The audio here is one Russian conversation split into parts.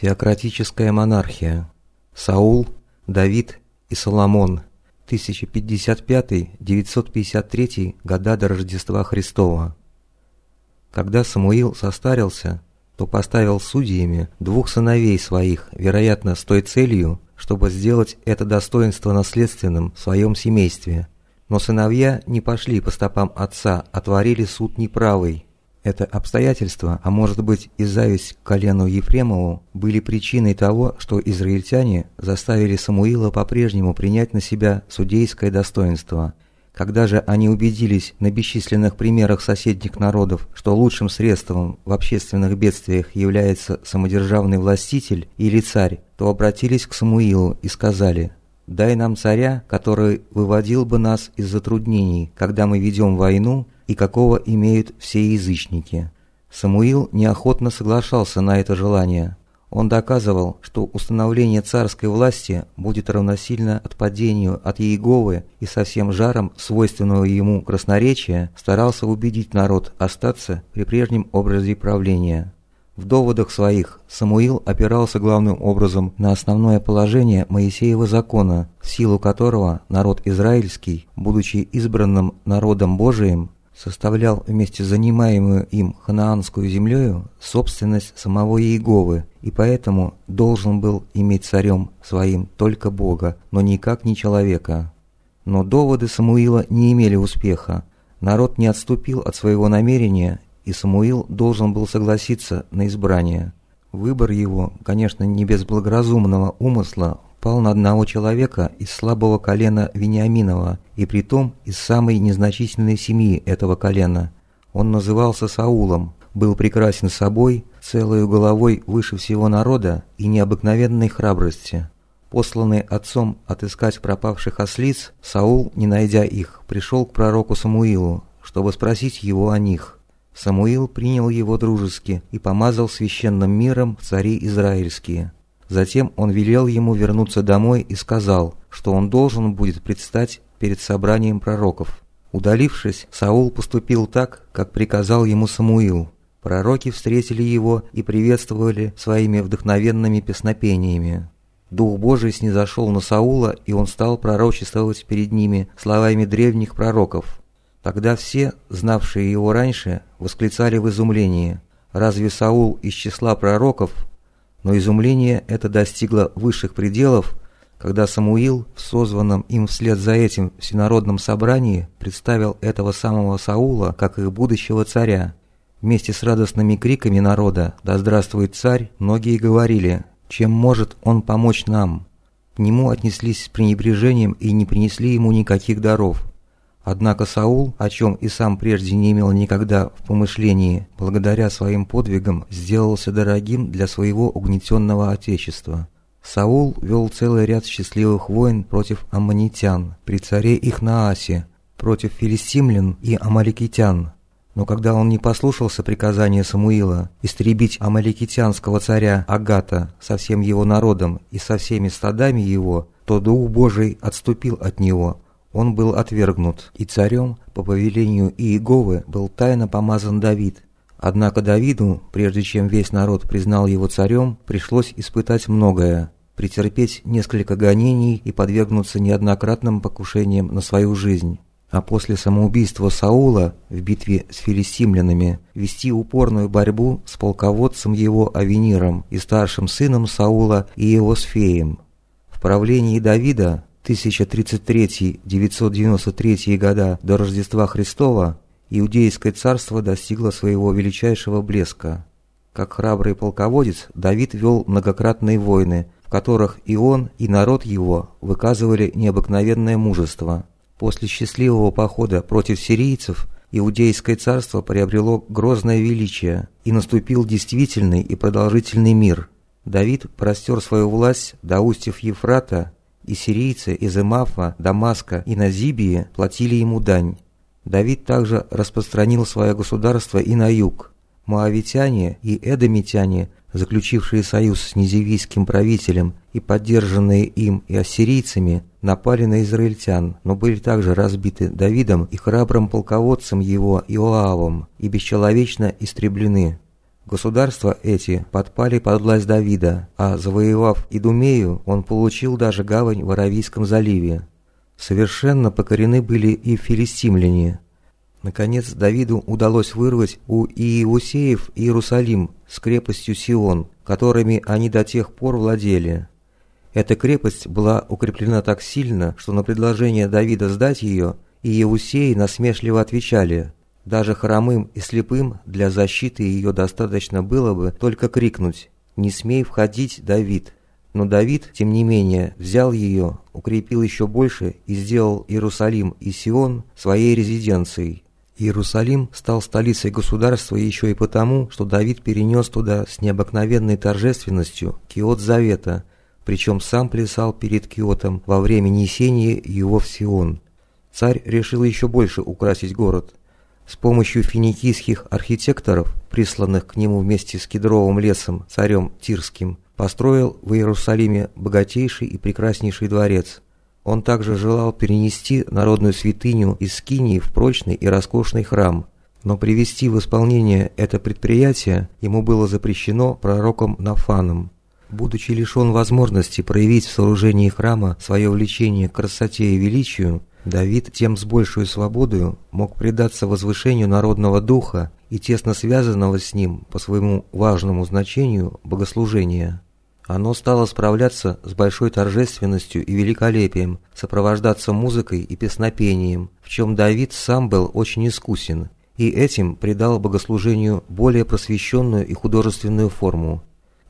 Теократическая монархия. Саул, Давид и Соломон. 1055-953 года до Рождества Христова. Когда Самуил состарился, то поставил судьями двух сыновей своих, вероятно, с той целью, чтобы сделать это достоинство наследственным в своем семействе. Но сыновья не пошли по стопам отца, а творили суд неправый. Это обстоятельство, а может быть и зависть к колену Ефремову, были причиной того, что израильтяне заставили Самуила по-прежнему принять на себя судейское достоинство – когда же они убедились на бесчисленных примерах соседних народов, что лучшим средством в общественных бедствиях является самодержавный властитель или царь, то обратились к Самуилу и сказали «Дай нам царя, который выводил бы нас из затруднений, когда мы ведем войну, и какого имеют все язычники». Самуил неохотно соглашался на это желание, он доказывал, что установление царской власти будет равносильно отпадению от Иеговы и со всем жаром свойственного ему красноречия старался убедить народ остаться при прежнем образе правления. В доводах своих Самуил опирался главным образом на основное положение Моисеева закона, в силу которого народ израильский, будучи избранным народом Божиим, составлял вместе с занимаемую им ханаанскую землею собственность самого Иеговы, и поэтому должен был иметь царем своим только Бога, но никак не человека. Но доводы Самуила не имели успеха. Народ не отступил от своего намерения, и Самуил должен был согласиться на избрание. Выбор его, конечно, не без благоразумного умысла, пал на одного человека из слабого колена Вениаминова, и притом из самой незначительной семьи этого колена. Он назывался Саулом, был прекрасен собой, целою головой выше всего народа и необыкновенной храбрости. Посланный отцом отыскать пропавших ослиц, Саул, не найдя их, пришел к пророку Самуилу, чтобы спросить его о них. Самуил принял его дружески и помазал священным миром цари израильские. Затем он велел ему вернуться домой и сказал, что он должен будет предстать перед собранием пророков. Удалившись, Саул поступил так, как приказал ему Самуил. Пророки встретили его и приветствовали своими вдохновенными песнопениями. Дух Божий снизошел на Саула, и он стал пророчествовать перед ними словами древних пророков. Тогда все, знавшие его раньше, восклицали в изумлении. Разве Саул из числа пророков, но изумление это достигло высших пределов, когда Самуил в созванном им вслед за этим всенародном собрании представил этого самого Саула как их будущего царя. Вместе с радостными криками народа «Да здравствует царь!» многие говорили «Чем может он помочь нам?» К нему отнеслись с пренебрежением и не принесли ему никаких даров. Однако Саул, о чем и сам прежде не имел никогда в помышлении, благодаря своим подвигам сделался дорогим для своего угнетенного отечества. Саул вел целый ряд счастливых войн против аммонитян, при царе их Наасе, против филистимлян и амаликитян. Но когда он не послушался приказания Самуила истребить амаликитянского царя Агата со всем его народом и со всеми стадами его, то Дух Божий отступил от него – он был отвергнут, и царем по повелению Иеговы был тайно помазан Давид. Однако Давиду, прежде чем весь народ признал его царем, пришлось испытать многое, претерпеть несколько гонений и подвергнуться неоднократным покушениям на свою жизнь. А после самоубийства Саула в битве с филистимлянами вести упорную борьбу с полководцем его Авениром и старшим сыном Саула и его Сфеем. В правлении Давида 1033-993 года до Рождества Христова Иудейское царство достигло своего величайшего блеска. Как храбрый полководец, Давид вел многократные войны, в которых и он, и народ его выказывали необыкновенное мужество. После счастливого похода против сирийцев Иудейское царство приобрело грозное величие, и наступил действительный и продолжительный мир. Давид простер свою власть до устьев Ефрата и сирийцы из Эмафа, Дамаска и Назибии платили ему дань. Давид также распространил свое государство и на юг. Моавитяне и эдомитяне, заключившие союз с низевийским правителем и поддержанные им и ассирийцами, напали на израильтян, но были также разбиты Давидом и храбрым полководцем его Иоавом и бесчеловечно истреблены. Государства эти подпали под власть Давида, а завоевав Идумею, он получил даже гавань в Аравийском заливе. Совершенно покорены были и филистимляне. Наконец Давиду удалось вырвать у Иеусеев Иерусалим с крепостью Сион, которыми они до тех пор владели. Эта крепость была укреплена так сильно, что на предложение Давида сдать ее Иеусеи насмешливо отвечали – даже хромым и слепым для защиты ее достаточно было бы только крикнуть «Не смей входить, Давид!». Но Давид, тем не менее, взял ее, укрепил еще больше и сделал Иерусалим и Сион своей резиденцией. Иерусалим стал столицей государства еще и потому, что Давид перенес туда с необыкновенной торжественностью Киот Завета, причем сам плясал перед Киотом во время несения его в Сион. Царь решил еще больше украсить город – с помощью финикийских архитекторов, присланных к нему вместе с кедровым лесом царем Тирским, построил в Иерусалиме богатейший и прекраснейший дворец. Он также желал перенести народную святыню из Скинии в прочный и роскошный храм, но привести в исполнение это предприятие ему было запрещено пророком Нафаном. Будучи лишен возможности проявить в сооружении храма свое влечение к красоте и величию, Давид тем с большей свободою мог предаться возвышению народного духа и тесно связанного с ним по своему важному значению богослужения. Оно стало справляться с большой торжественностью и великолепием, сопровождаться музыкой и песнопением, в чем Давид сам был очень искусен, и этим придал богослужению более просвещенную и художественную форму.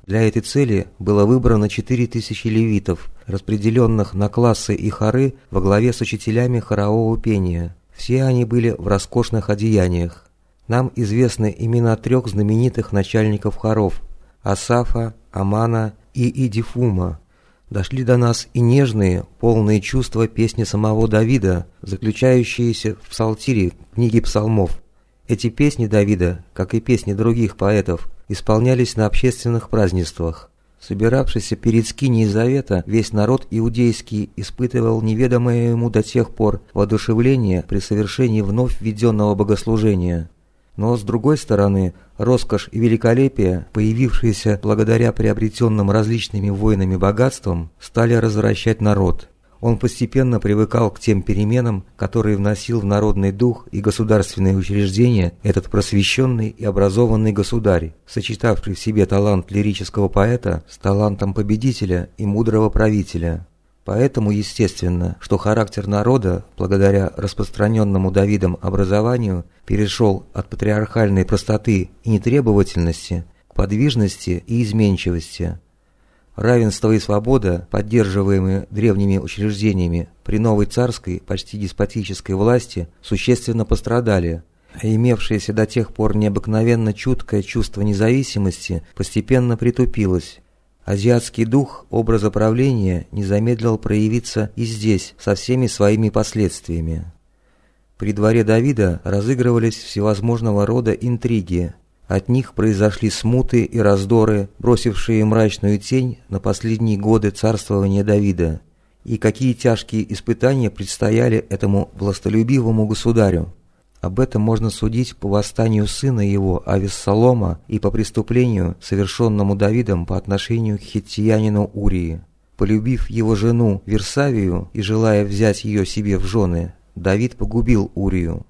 Для этой цели было выбрано 4000 левитов, распределенных на классы и хоры во главе с учителями хорового пения. Все они были в роскошных одеяниях. Нам известны имена трех знаменитых начальников хоров – Асафа, Амана и Идифума. Дошли до нас и нежные, полные чувства песни самого Давида, заключающиеся в псалтире книги псалмов. Эти песни Давида, как и песни других поэтов, исполнялись на общественных празднествах. Собиравшийся перед скиней Завета, весь народ иудейский испытывал неведомое ему до тех пор воодушевление при совершении вновь введенного богослужения. Но, с другой стороны, роскошь и великолепие, появившиеся благодаря приобретенным различными воинами богатствам, стали развращать народ. Он постепенно привыкал к тем переменам, которые вносил в народный дух и государственные учреждения этот просвещенный и образованный государь, сочетавший в себе талант лирического поэта с талантом победителя и мудрого правителя. Поэтому естественно, что характер народа, благодаря распространенному Давидом образованию, перешел от патриархальной простоты и нетребовательности к подвижности и изменчивости – Равенство и свобода, поддерживаемые древними учреждениями при новой царской, почти деспотической власти, существенно пострадали, а имевшееся до тех пор необыкновенно чуткое чувство независимости постепенно притупилось. Азиатский дух образа правления не замедлил проявиться и здесь, со всеми своими последствиями. При дворе Давида разыгрывались всевозможного рода интриги, от них произошли смуты и раздоры, бросившие мрачную тень на последние годы царствования Давида. И какие тяжкие испытания предстояли этому властолюбивому государю. Об этом можно судить по восстанию сына его Авессалома и по преступлению, совершенному Давидом по отношению к хиттиянину Урии. Полюбив его жену Версавию и желая взять ее себе в жены, Давид погубил Урию.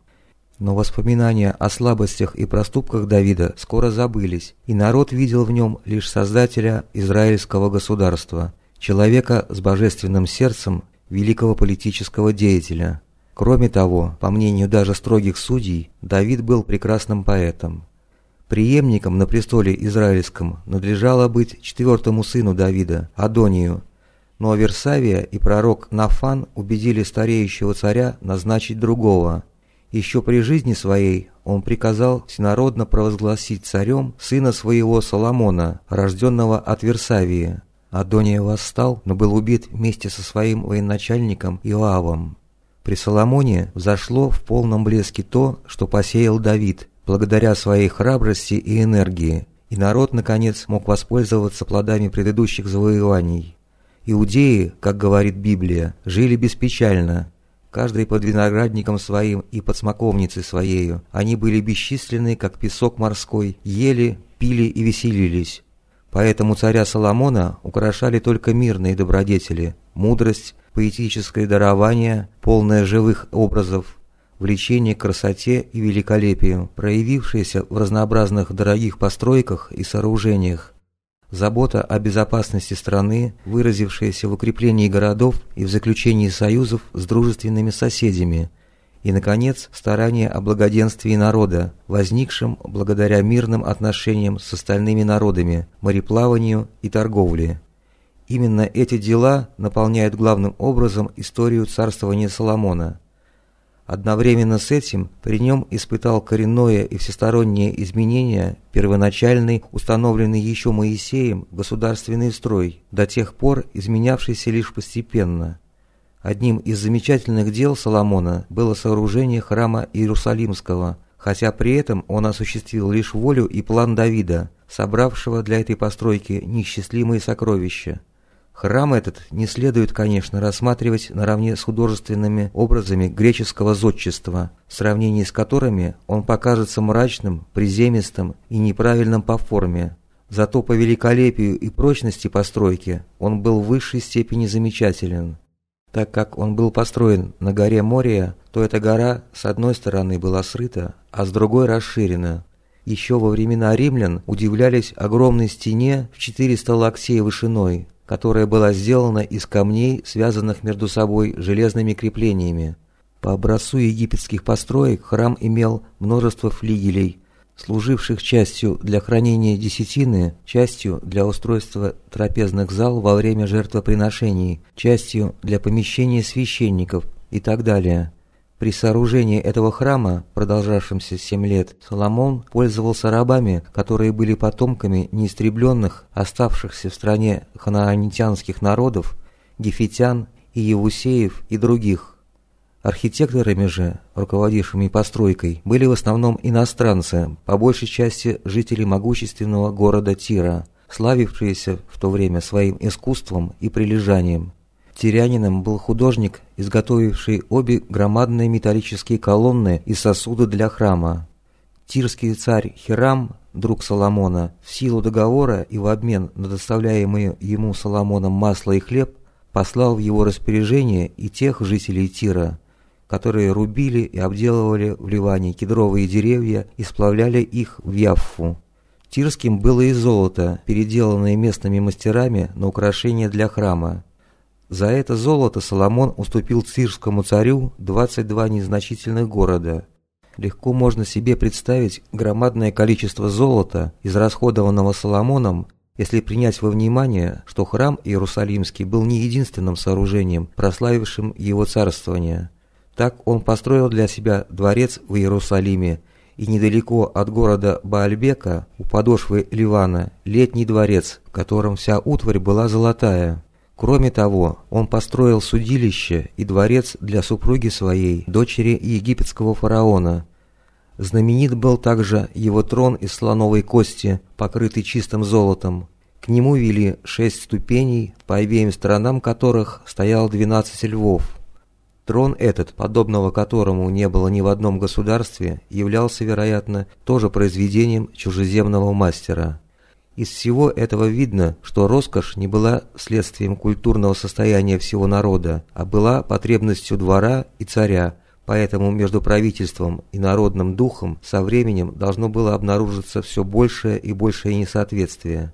Но воспоминания о слабостях и проступках Давида скоро забылись, и народ видел в нем лишь создателя израильского государства, человека с божественным сердцем, великого политического деятеля. Кроме того, по мнению даже строгих судей, Давид был прекрасным поэтом. Приемником на престоле израильском надлежало быть четвертому сыну Давида, Адонию, но Версавия и пророк Нафан убедили стареющего царя назначить другого – еще при жизни своей он приказал всенародно провозгласить царем сына своего Соломона, рожденного от Версавии. Адония восстал, но был убит вместе со своим военачальником Иоавом. При Соломоне взошло в полном блеске то, что посеял Давид, благодаря своей храбрости и энергии, и народ, наконец, мог воспользоваться плодами предыдущих завоеваний. Иудеи, как говорит Библия, жили беспечально, каждый под виноградником своим и под смоковницей своею. Они были бесчисленны, как песок морской, ели, пили и веселились. Поэтому царя Соломона украшали только мирные добродетели, мудрость, поэтическое дарование, полное живых образов, влечение к красоте и великолепию, проявившееся в разнообразных дорогих постройках и сооружениях, забота о безопасности страны, выразившаяся в укреплении городов и в заключении союзов с дружественными соседями, и, наконец, старание о благоденствии народа, возникшем благодаря мирным отношениям с остальными народами, мореплаванию и торговле. Именно эти дела наполняют главным образом историю царствования Соломона – Одновременно с этим при нем испытал коренное и всестороннее изменение первоначальный, установленный еще Моисеем, государственный строй, до тех пор изменявшийся лишь постепенно. Одним из замечательных дел Соломона было сооружение храма Иерусалимского, хотя при этом он осуществил лишь волю и план Давида, собравшего для этой постройки неисчислимые сокровища. Храм этот не следует, конечно, рассматривать наравне с художественными образами греческого зодчества, в сравнении с которыми он покажется мрачным, приземистым и неправильным по форме. Зато по великолепию и прочности постройки он был в высшей степени замечателен. Так как он был построен на горе Мория, то эта гора с одной стороны была срыта, а с другой расширена. Еще во времена римлян удивлялись огромной стене в 400 локтей вышиной, которая была сделана из камней, связанных между собой железными креплениями. По образцу египетских построек храм имел множество флигелей, служивших частью для хранения десятины, частью для устройства трапезных зал во время жертвоприношений, частью для помещения священников и так далее. При сооружении этого храма, продолжавшемся семь лет, Соломон пользовался рабами, которые были потомками неистребленных, оставшихся в стране ханаанитянских народов, гефитян и евусеев и других. Архитекторами же, руководившими постройкой, были в основном иностранцы, по большей части жители могущественного города Тира, славившиеся в то время своим искусством и прилежанием. Тирянином был художник, изготовивший обе громадные металлические колонны и сосуды для храма. Тирский царь Хирам, друг Соломона, в силу договора и в обмен на доставляемые ему Соломоном масло и хлеб, послал в его распоряжение и тех жителей Тира, которые рубили и обделывали в Ливане кедровые деревья и сплавляли их в Яффу. Тирским было и золото, переделанное местными мастерами на украшения для храма. За это золото Соломон уступил цирскому царю 22 незначительных города. Легко можно себе представить громадное количество золота, израсходованного Соломоном, если принять во внимание, что храм Иерусалимский был не единственным сооружением, прославившим его царствование. Так он построил для себя дворец в Иерусалиме и недалеко от города Баальбека, у подошвы Ливана, летний дворец, в котором вся утварь была золотая. Кроме того, он построил судилище и дворец для супруги своей, дочери египетского фараона. Знаменит был также его трон из слоновой кости, покрытый чистым золотом. К нему вели шесть ступеней, по обеим сторонам которых стоял двенадцать львов. Трон этот, подобного которому не было ни в одном государстве, являлся, вероятно, тоже произведением чужеземного мастера. Из всего этого видно, что роскошь не была следствием культурного состояния всего народа, а была потребностью двора и царя, поэтому между правительством и народным духом со временем должно было обнаружиться все большее и большее несоответствие.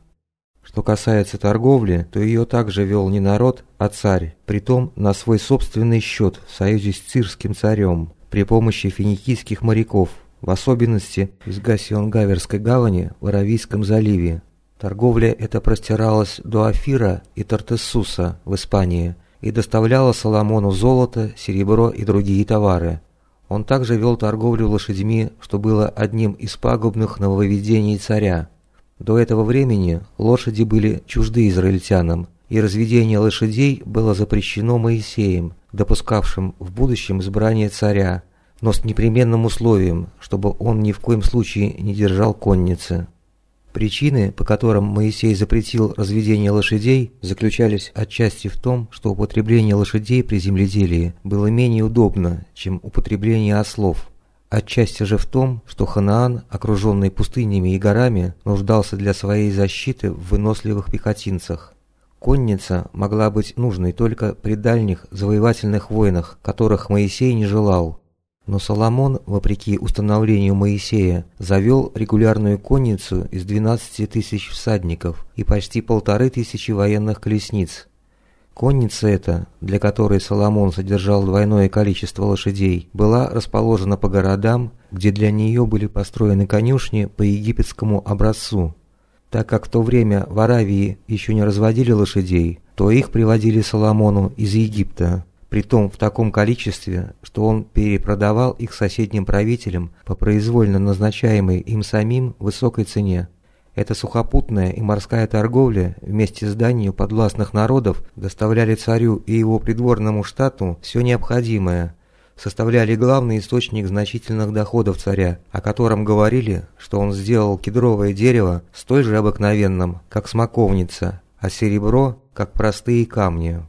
Что касается торговли, то ее также вел не народ, а царь, притом на свой собственный счет в союзе с цирским царем, при помощи финикийских моряков, в особенности из Гасионгаверской гавани в Аравийском заливе, Торговля эта простиралась до Афира и Тартессуса в Испании и доставляла Соломону золото, серебро и другие товары. Он также вел торговлю лошадьми, что было одним из пагубных нововведений царя. До этого времени лошади были чужды израильтянам, и разведение лошадей было запрещено Моисеем, допускавшим в будущем избрание царя, но с непременным условием, чтобы он ни в коем случае не держал конницы. Причины, по которым Моисей запретил разведение лошадей, заключались отчасти в том, что употребление лошадей при земледелии было менее удобно, чем употребление ослов. Отчасти же в том, что Ханаан, окруженный пустынями и горами, нуждался для своей защиты в выносливых пехотинцах. Конница могла быть нужной только при дальних завоевательных войнах, которых Моисей не желал. Но Соломон, вопреки установлению Моисея, завел регулярную конницу из 12 тысяч всадников и почти полторы тысячи военных колесниц. Конница эта, для которой Соломон содержал двойное количество лошадей, была расположена по городам, где для нее были построены конюшни по египетскому образцу. Так как в то время в Аравии еще не разводили лошадей, то их приводили Соломону из Египта притом в таком количестве, что он перепродавал их соседним правителям по произвольно назначаемой им самим высокой цене. Эта сухопутная и морская торговля вместе с данью подвластных народов доставляли царю и его придворному штату все необходимое, составляли главный источник значительных доходов царя, о котором говорили, что он сделал кедровое дерево столь же обыкновенным, как смоковница, а серебро, как простые камни.